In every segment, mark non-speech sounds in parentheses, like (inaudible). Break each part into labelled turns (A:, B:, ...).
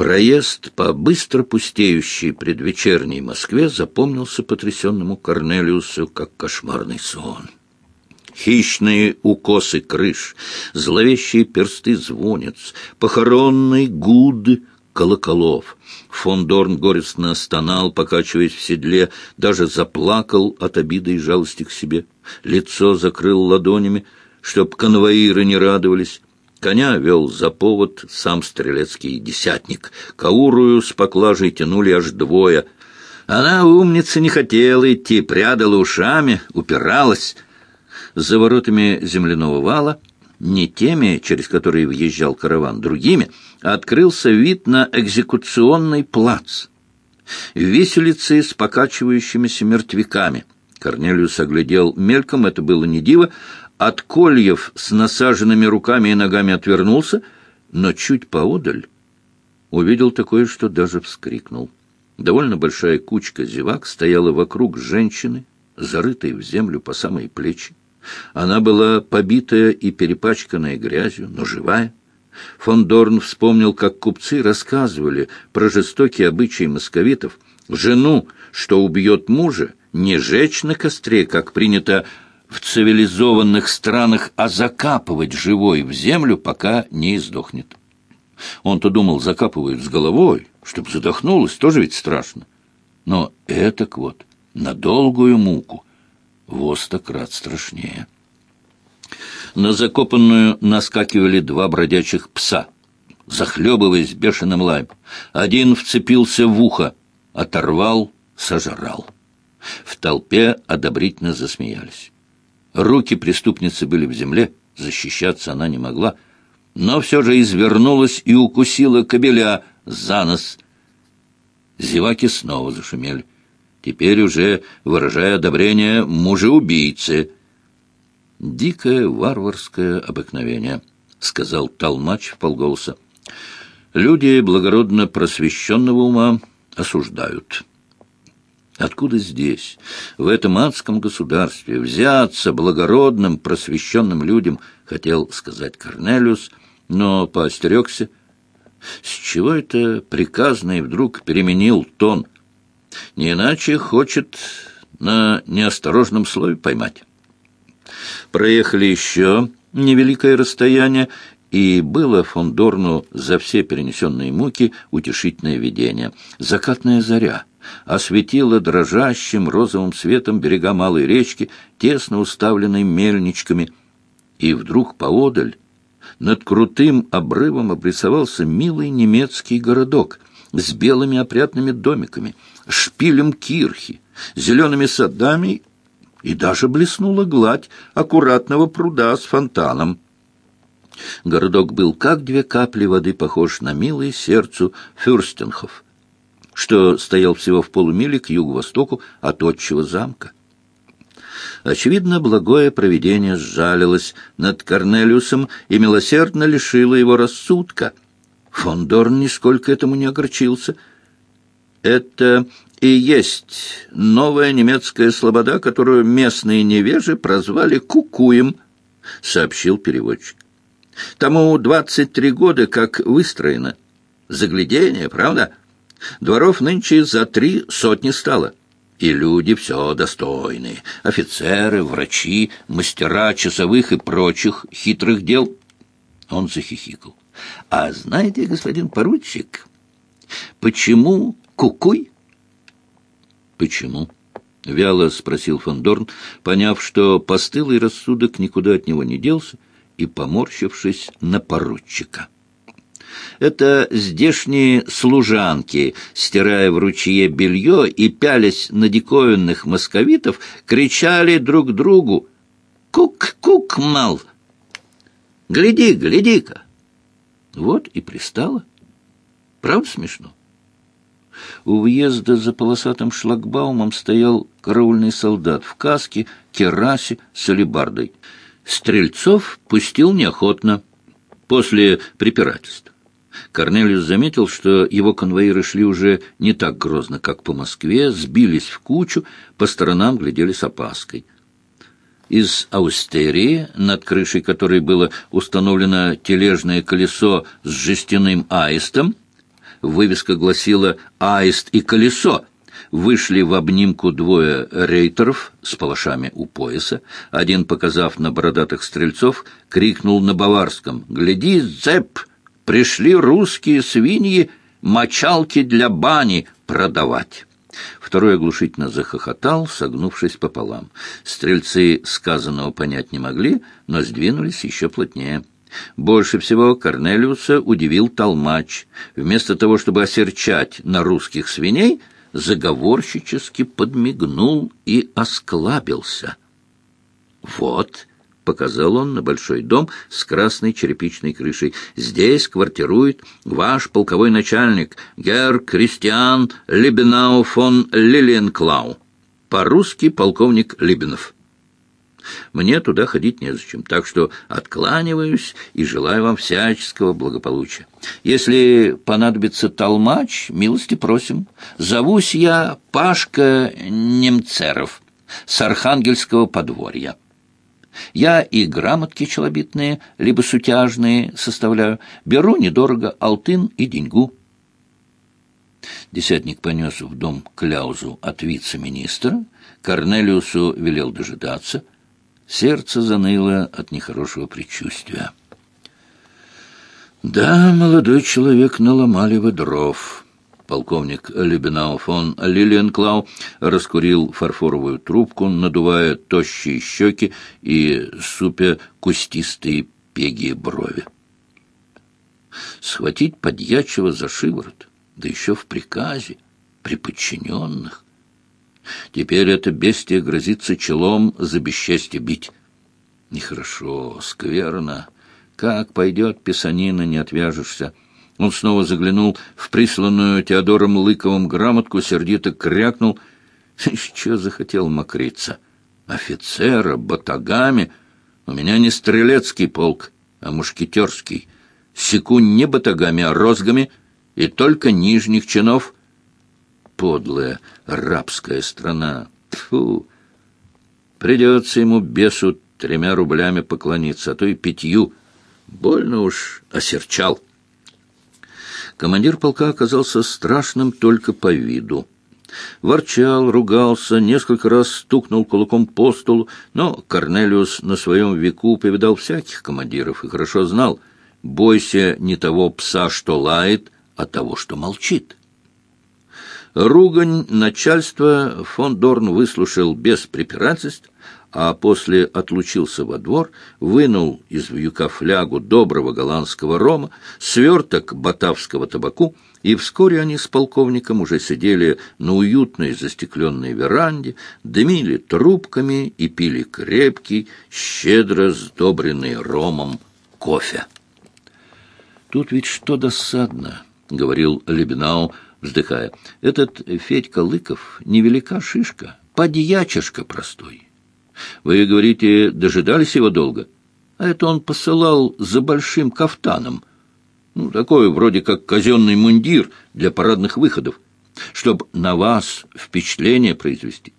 A: Проезд по быстро пустеющей предвечерней Москве запомнился потрясенному Корнелиусу как кошмарный сон. Хищные укосы крыш, зловещие персты звонец, похоронный гуд колоколов. Фон Дорн горестно стонал, покачиваясь в седле, даже заплакал от обиды и жалости к себе. Лицо закрыл ладонями, чтоб конвоиры не радовались. Коня вел за повод сам стрелецкий десятник. Каурую с поклажей тянули аж двое. Она, умница, не хотела идти, прядала ушами, упиралась. За воротами земляного вала, не теми, через которые въезжал караван, другими, открылся вид на экзекуционный плац. Виселицы с покачивающимися мертвяками. Корнелиус оглядел мельком, это было не диво, от кольев с насаженными руками и ногами отвернулся, но чуть поодаль увидел такое, что даже вскрикнул. Довольно большая кучка зевак стояла вокруг женщины, зарытой в землю по самые плечи. Она была побитая и перепачканная грязью, но живая. Фон Дорн вспомнил, как купцы рассказывали про жестокие обычаи московитов. Жену, что убьет мужа, не жечь на костре, как принято в цивилизованных странах, а закапывать живой в землю, пока не издохнет. Он-то думал, закапывают с головой, чтобы задохнулась, тоже ведь страшно. Но этак вот, на долгую муку, во крат страшнее. На закопанную наскакивали два бродячих пса, захлебываясь бешеным лаем. Один вцепился в ухо, оторвал, сожрал. В толпе одобрительно засмеялись. Руки преступницы были в земле, защищаться она не могла, но все же извернулась и укусила кобеля за нос. Зеваки снова зашумели, теперь уже выражая одобрение мужеубийцы. «Дикое варварское обыкновение», — сказал Толмач в полголоса. «Люди благородно просвещенного ума осуждают». Откуда здесь, в этом адском государстве, взяться благородным, просвещенным людям, хотел сказать Корнелиус, но поостерегся. С чего это приказный вдруг переменил тон? Не иначе хочет на неосторожном слове поймать. Проехали еще невеликое расстояние, и было фон Дорну за все перенесенные муки утешительное видение. Закатная заря — осветила дрожащим розовым светом берега малой речки, тесно уставленной мельничками. И вдруг поодаль над крутым обрывом обрисовался милый немецкий городок с белыми опрятными домиками, шпилем кирхи, зелеными садами и даже блеснула гладь аккуратного пруда с фонтаном. Городок был как две капли воды похож на милое сердцу Фюрстенхоф что стоял всего в полумиле к юго-востоку от отчего замка. Очевидно, благое провидение сжалилось над Корнелиусом и милосердно лишило его рассудка. Фон Дорн нисколько этому не огорчился. Это и есть новая немецкая слобода, которую местные невежи прозвали Кукуем, сообщил переводчик. Тому двадцать три года, как выстроено. Заглядение, правда? Дворов нынче за три сотни стало. И люди все достойные. Офицеры, врачи, мастера часовых и прочих хитрых дел. Он захихикал. А знаете, господин поручик, почему кукуй? Почему? Вяло спросил Фондорн, поняв, что постылый рассудок никуда от него не делся, и поморщившись на поручика. Это здешние служанки, стирая в ручье белье и пялясь на диковинных московитов, кричали друг другу «Кук-кук, мал! Гляди, гляди-ка!» Вот и пристало. Правда смешно? У въезда за полосатым шлагбаумом стоял караульный солдат в каске, керасе с алебардой. Стрельцов пустил неохотно, после препирательств. Корнелиус заметил, что его конвоиры шли уже не так грозно, как по Москве, сбились в кучу, по сторонам глядели с опаской. Из аустерии, над крышей которой было установлено тележное колесо с жестяным аистом, Вывеска гласила «Аист и колесо». Вышли в обнимку двое рейтеров с палашами у пояса. Один, показав на бородатых стрельцов, крикнул на баварском «Гляди, Зепп! Пришли русские свиньи мочалки для бани продавать!» Второй оглушительно захохотал, согнувшись пополам. Стрельцы сказанного понять не могли, но сдвинулись еще плотнее. Больше всего Корнелиуса удивил толмач. Вместо того, чтобы осерчать на русских свиней, заговорщически подмигнул и осклабился. «Вот», — показал он на большой дом с красной черепичной крышей, — «здесь квартирует ваш полковой начальник, герр Кристиан Либенау фон Лилиенклау, по-русски полковник Либенов». Мне туда ходить незачем, так что откланиваюсь и желаю вам всяческого благополучия. Если понадобится толмач, милости просим. Зовусь я Пашка Немцеров с Архангельского подворья. Я и грамотки челобитные, либо сутяжные составляю. Беру недорого алтын и деньгу. Десятник понес в дом кляузу от вице-министра, Корнелиусу велел дожидаться — Сердце заныло от нехорошего предчувствия. «Да, молодой человек, наломали вы дров». Полковник Лебенау фон Лилиенклау раскурил фарфоровую трубку, надувая тощие щеки и супя кустистые пеги брови. Схватить подьячего за шиворот, да еще в приказе, при подчиненных. Теперь это бестия грозится челом за бесчестье бить. Нехорошо, скверно. Как пойдет писанина, не отвяжешься. Он снова заглянул в присланную Теодором Лыковым грамотку, сердито крякнул. Что захотел мокриться? Офицера, батагами. У меня не стрелецкий полк, а мушкетерский. Секу не батагами, а розгами, и только нижних чинов — подлая рабская страна. Тьфу! Придется ему, бесу, тремя рублями поклониться, а то и пятью. Больно уж осерчал. Командир полка оказался страшным только по виду. Ворчал, ругался, несколько раз стукнул кулаком по столу, но Корнелиус на своем веку повидал всяких командиров и хорошо знал, бойся не того пса, что лает, а того, что молчит. Ругань начальства фон Дорн выслушал без препирательств, а после отлучился во двор, вынул из вьюка флягу доброго голландского рома, сверток батавского табаку, и вскоре они с полковником уже сидели на уютной застекленной веранде, дымили трубками и пили крепкий, щедро сдобренный ромом кофе. «Тут ведь что досадно», — говорил Лебенау, — вздыхая. «Этот Федька Лыков невелика шишка, подьячишка простой. Вы, говорите, дожидались его долго? А это он посылал за большим кафтаном. Ну, такой вроде как казенный мундир для парадных выходов, чтобы на вас впечатление произвести.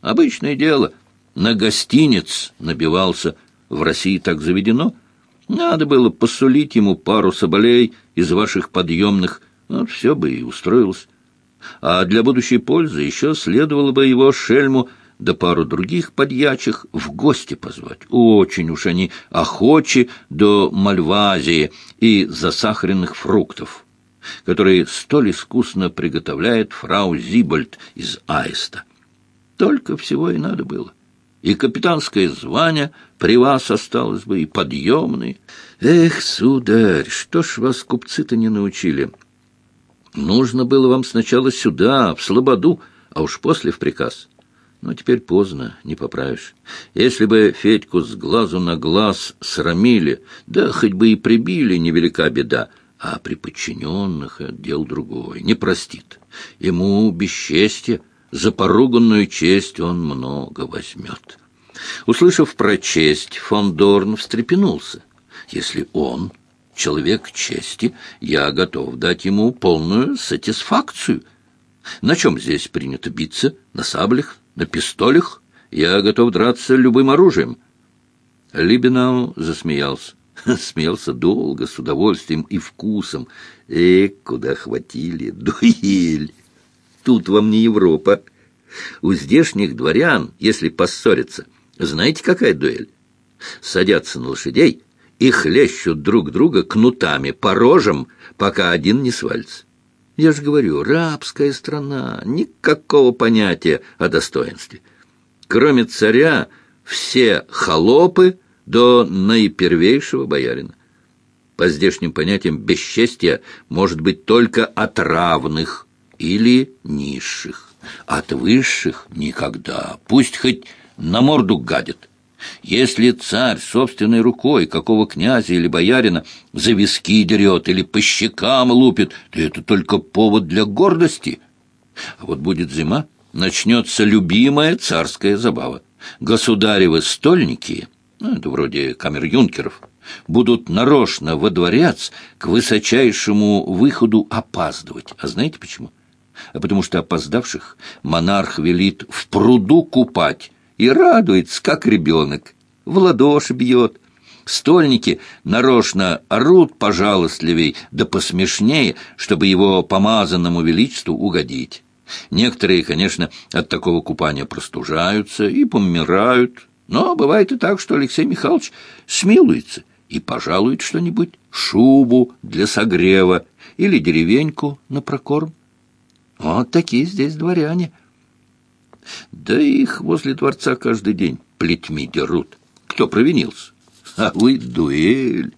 A: Обычное дело. На гостиниц набивался. В России так заведено. Надо было посулить ему пару соболей из ваших подъемных вот все бы и устроилось. А для будущей пользы еще следовало бы его шельму да пару других подьячих в гости позвать. Очень уж они охочи до мальвазии и засахаренных фруктов, которые столь искусно приготовляет фрау Зибольд из Аиста. Только всего и надо было. И капитанское звание при вас осталось бы, и подъемный. Эх, сударь, что ж вас купцы-то не научили?» Нужно было вам сначала сюда, в Слободу, а уж после в приказ. Но теперь поздно, не поправишь. Если бы Федьку с глазу на глаз срамили, да хоть бы и прибили, невелика беда, а при подчиненных дел другой, не простит. Ему бесчестье, за поруганную честь он много возьмет. Услышав про честь, фон Дорн встрепенулся. Если он человек чести, я готов дать ему полную сатисфакцию. На чем здесь принято биться? На саблях? На пистолях? Я готов драться любым оружием. Либенау засмеялся. (laughs) Смеялся долго, с удовольствием и вкусом. Эх, куда хватили, (laughs) дуэль! Тут вам не Европа. У здешних дворян, если поссорятся, знаете, какая дуэль? Садятся на лошадей и хлещут друг друга кнутами по рожам, пока один не свалится. Я же говорю, рабская страна, никакого понятия о достоинстве. Кроме царя, все холопы до наипервейшего боярина. По здешним понятиям бесчестье может быть только от равных или низших. От высших никогда. Пусть хоть на морду гадят. Если царь собственной рукой какого князя или боярина за виски дерет или по щекам лупит, то это только повод для гордости. А вот будет зима, начнется любимая царская забава. Государевы стольники, ну, это вроде камер-юнкеров, будут нарочно во дворец к высочайшему выходу опаздывать. А знаете почему? А потому что опоздавших монарх велит в пруду купать, и радуется, как ребенок, в ладоши бьет. Стольники нарочно орут пожалостливей, да посмешнее, чтобы его помазанному величеству угодить. Некоторые, конечно, от такого купания простужаются и помирают, но бывает и так, что Алексей Михайлович смилуется и пожалует что-нибудь, шубу для согрева или деревеньку на прокорм. Вот такие здесь дворяне. Да их возле дворца каждый день плетьми дерут. Кто провинился? А вы дуэль.